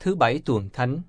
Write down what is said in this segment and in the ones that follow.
Thứ bảy tuần thánh.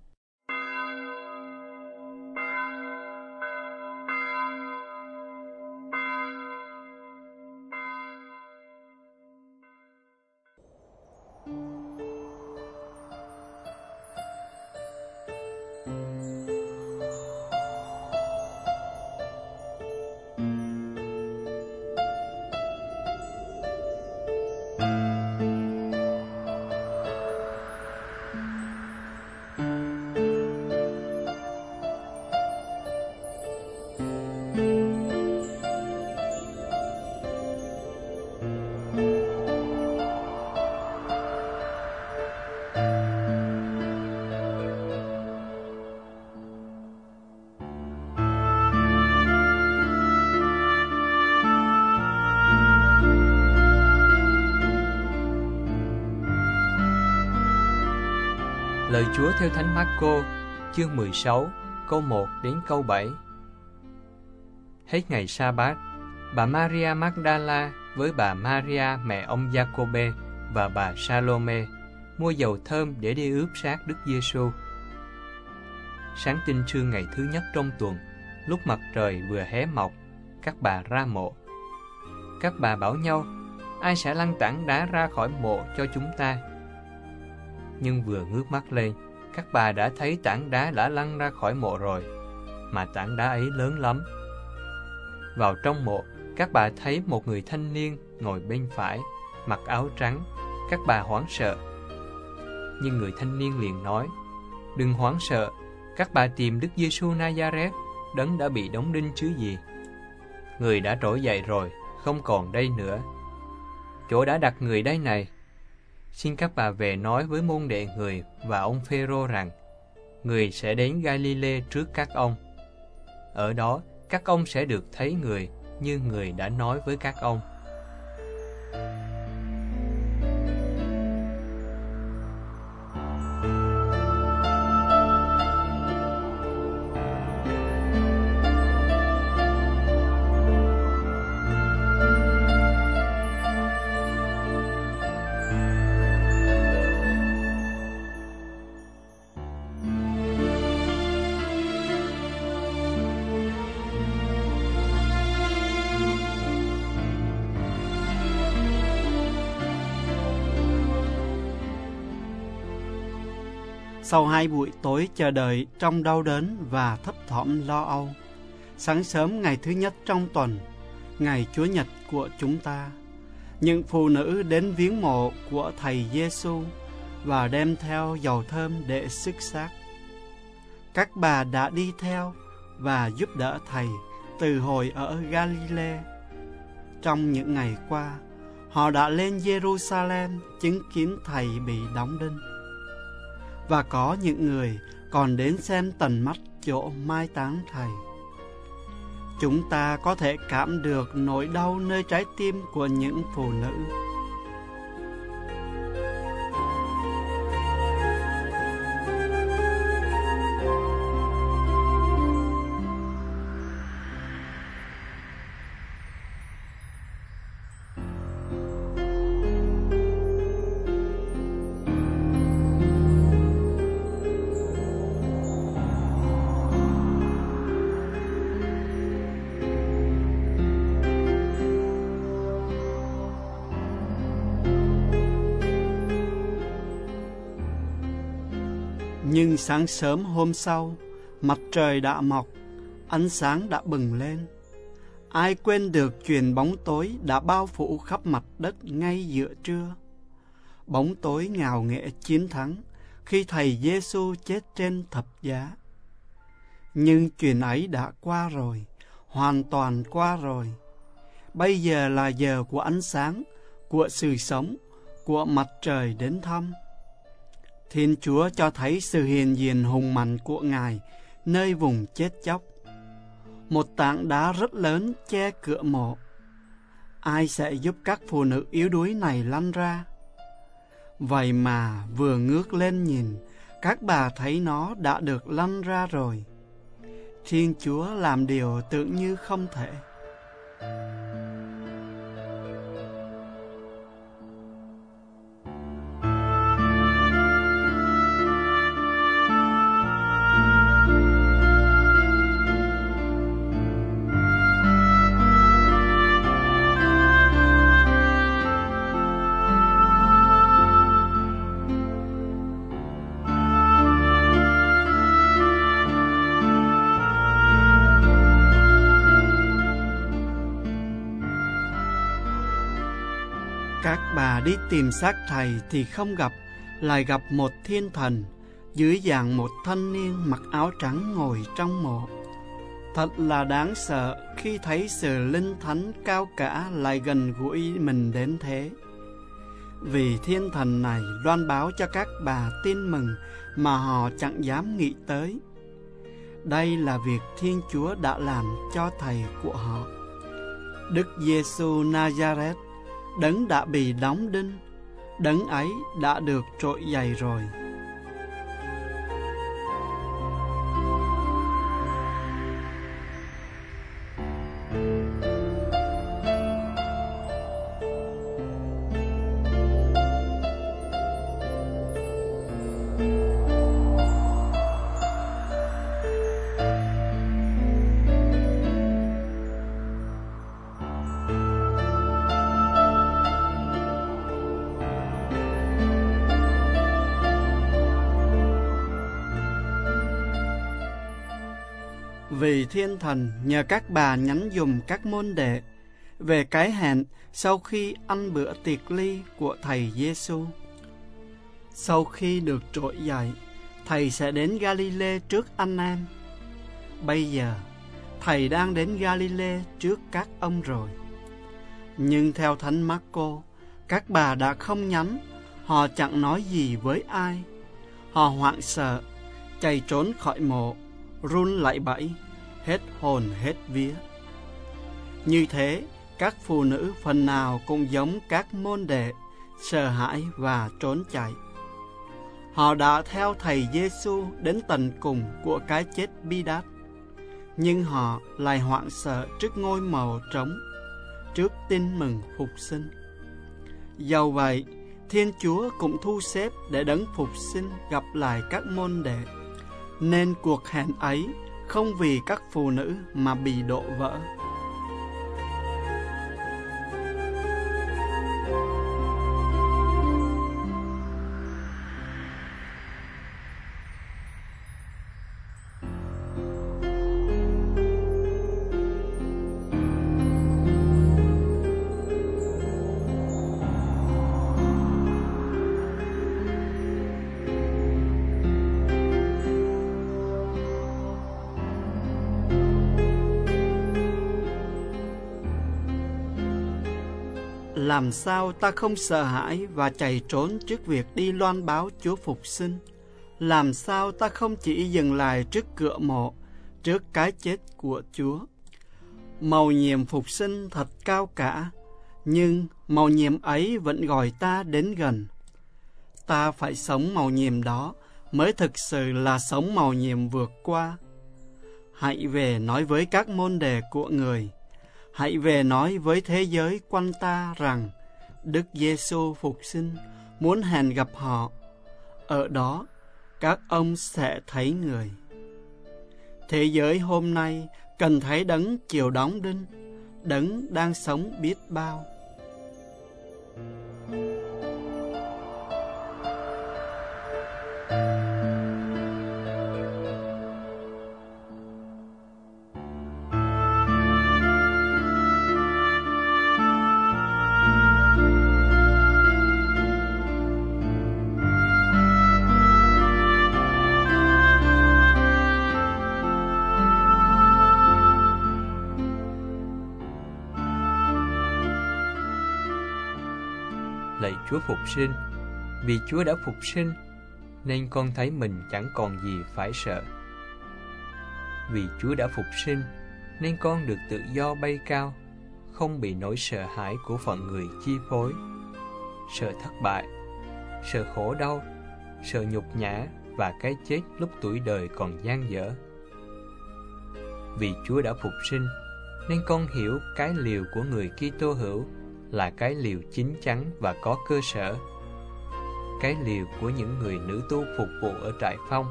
Lời Chúa theo Thánh Marco, chương 16, câu 1 đến câu 7. Hết ngày sa bát, bà Maria Magdala với bà Maria mẹ ông Jacobe và bà Salome mua dầu thơm để đi ướp xác Đức Giêsu. Sáng tinh trưa ngày thứ nhất trong tuần, lúc mặt trời vừa hé mọc, các bà ra mộ. Các bà bảo nhau, ai sẽ lăn tảng đá ra khỏi mộ cho chúng ta? Nhưng vừa ngước mắt lên, các bà đã thấy tảng đá đã lăn ra khỏi mộ rồi, mà tảng đá ấy lớn lắm. Vào trong mộ, các bà thấy một người thanh niên ngồi bên phải, mặc áo trắng, các bà hoảng sợ. Nhưng người thanh niên liền nói, đừng hoảng sợ, các bà tìm Đức Giêsu Nazareth, đấng đã bị đóng đinh chứ gì. Người đã trỗi dậy rồi, không còn đây nữa. Chỗ đã đặt người đây này, xin các bà về nói với môn đệ người và ông Phêrô rằng người sẽ đến Galilee trước các ông. Ở đó, các ông sẽ được thấy người như người đã nói với các ông. Sau hai buổi tối chờ đợi trong đau đớn và thấp thỏm lo âu, sáng sớm ngày thứ nhất trong tuần, ngày Chúa Nhật của chúng ta, những phụ nữ đến viếng mộ của Thầy Giêsu và đem theo dầu thơm để sức xác. Các bà đã đi theo và giúp đỡ Thầy từ hồi ở Galilee. Trong những ngày qua, họ đã lên Jerusalem chứng kiến Thầy bị đóng đinh và có những người còn đến xem tận mắt chỗ mai táng thầy. Chúng ta có thể cảm được nỗi đau nơi trái tim của những phụ nữ. Nhưng sáng sớm hôm sau, mặt trời đã mọc, ánh sáng đã bừng lên. Ai quên được chuyện bóng tối đã bao phủ khắp mặt đất ngay giữa trưa. Bóng tối ngào nghệ chiến thắng khi Thầy Giêsu chết trên thập giá. Nhưng chuyện ấy đã qua rồi, hoàn toàn qua rồi. Bây giờ là giờ của ánh sáng, của sự sống, của mặt trời đến thăm. Thiên Chúa cho thấy sự hiện diện hùng mạnh của Ngài nơi vùng chết chóc. Một tảng đá rất lớn che cửa mộ. Ai sẽ giúp các phụ nữ yếu đuối này lăn ra? Vậy mà vừa ngước lên nhìn, các bà thấy nó đã được lăn ra rồi. Thiên Chúa làm điều tưởng như không thể. Bà đi tìm xác thầy thì không gặp, lại gặp một thiên thần dưới dạng một thanh niên mặc áo trắng ngồi trong mộ. Thật là đáng sợ khi thấy sự linh thánh cao cả lại gần gũi mình đến thế. Vì thiên thần này loan báo cho các bà tin mừng mà họ chẳng dám nghĩ tới. Đây là việc Thiên Chúa đã làm cho thầy của họ. Đức Giêsu Nazareth, đấng đã bị đóng đinh, đấng ấy đã được trội dày rồi. Vì thiên thần nhờ các bà nhắn dùm các môn đệ về cái hẹn sau khi ăn bữa tiệc ly của thầy Giêsu. Sau khi được trỗi dậy, thầy sẽ đến Galilee trước anh em. Bây giờ, thầy đang đến Galilee trước các ông rồi. Nhưng theo Thánh Marco, các bà đã không nhắn, họ chẳng nói gì với ai. Họ hoảng sợ, chạy trốn khỏi mộ, run lại bẫy hết hồn hết vía. Như thế, các phụ nữ phần nào cũng giống các môn đệ, sợ hãi và trốn chạy. Họ đã theo thầy Giêsu đến tận cùng của cái chết bi đát, nhưng họ lại hoảng sợ trước ngôi màu trống, trước tin mừng phục sinh. Dầu vậy, Thiên Chúa cũng thu xếp để đấng phục sinh gặp lại các môn đệ, nên cuộc hẹn ấy không vì các phụ nữ mà bị đổ vỡ. Làm sao ta không sợ hãi và chạy trốn trước việc đi loan báo Chúa phục sinh? Làm sao ta không chỉ dừng lại trước cửa mộ, trước cái chết của Chúa? Màu nhiệm phục sinh thật cao cả, nhưng màu nhiệm ấy vẫn gọi ta đến gần. Ta phải sống màu nhiệm đó mới thực sự là sống màu nhiệm vượt qua. Hãy về nói với các môn đề của người hãy về nói với thế giới quanh ta rằng Đức Giêsu phục sinh muốn hẹn gặp họ. Ở đó, các ông sẽ thấy người. Thế giới hôm nay cần thấy đấng chiều đóng đinh, đấng đang sống biết bao. Chúa phục sinh. Vì Chúa đã phục sinh, nên con thấy mình chẳng còn gì phải sợ. Vì Chúa đã phục sinh, nên con được tự do bay cao, không bị nỗi sợ hãi của phận người chi phối. Sợ thất bại, sợ khổ đau, sợ nhục nhã và cái chết lúc tuổi đời còn gian dở. Vì Chúa đã phục sinh, nên con hiểu cái liều của người Kitô hữu là cái liều chín chắn và có cơ sở. Cái liều của những người nữ tu phục vụ ở trại phong.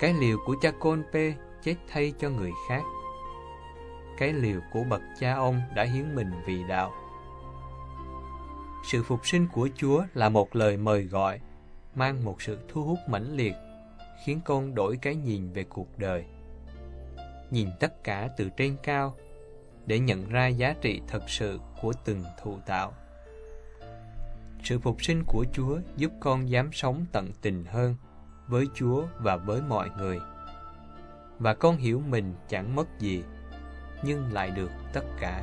Cái liều của cha Côn Pê chết thay cho người khác. Cái liều của bậc cha ông đã hiến mình vì đạo. Sự phục sinh của Chúa là một lời mời gọi, mang một sự thu hút mãnh liệt, khiến con đổi cái nhìn về cuộc đời. Nhìn tất cả từ trên cao, để nhận ra giá trị thật sự của từng thụ tạo. Sự phục sinh của Chúa giúp con dám sống tận tình hơn với Chúa và với mọi người. Và con hiểu mình chẳng mất gì, nhưng lại được tất cả.